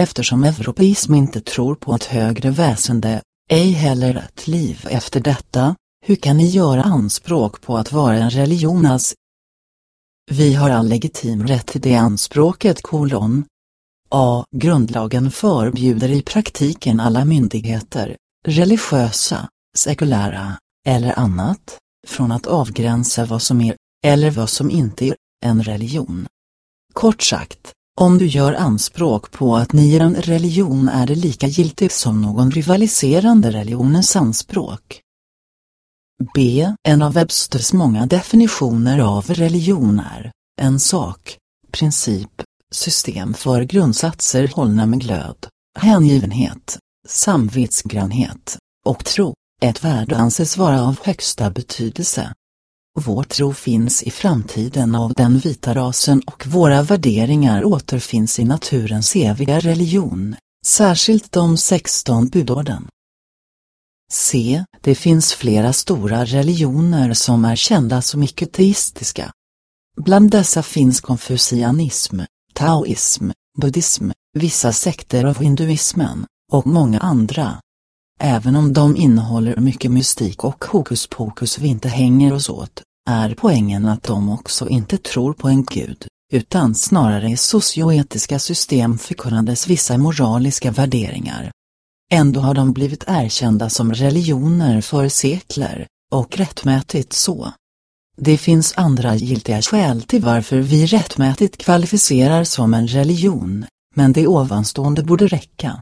eftersom europeism inte tror på ett högre väsende, ej heller ett liv efter detta, hur kan ni göra anspråk på att vara en religion? Vi har all legitim rätt till det anspråket kolon. A. Grundlagen förbjuder i praktiken alla myndigheter, religiösa, sekulära, eller annat, från att avgränsa vad som är, eller vad som inte är, en religion. Kort sagt, om du gör anspråk på att ni är en religion är det lika giltigt som någon rivaliserande religionens anspråk. B. En av Websters många definitioner av religion är en sak, princip, system för grundsatser hållna med glöd, hängivenhet, samvetsgrannhet och tro. Ett värde anses vara av högsta betydelse. Vår tro finns i framtiden av den vita rasen och våra värderingar återfinns i naturens eviga religion, särskilt de 16 budorden. C. Det finns flera stora religioner som är kända som icke-teistiska. Bland dessa finns konfucianism, taoism, buddhism, vissa sekter av hinduismen, och många andra. Även om de innehåller mycket mystik och hokus pokus vi inte hänger oss åt, är poängen att de också inte tror på en gud, utan snarare i socioetiska system förkunnades vissa moraliska värderingar. Ändå har de blivit erkända som religioner för sekler, och rättmätigt så. Det finns andra giltiga skäl till varför vi rättmätigt kvalificerar som en religion, men det ovanstående borde räcka.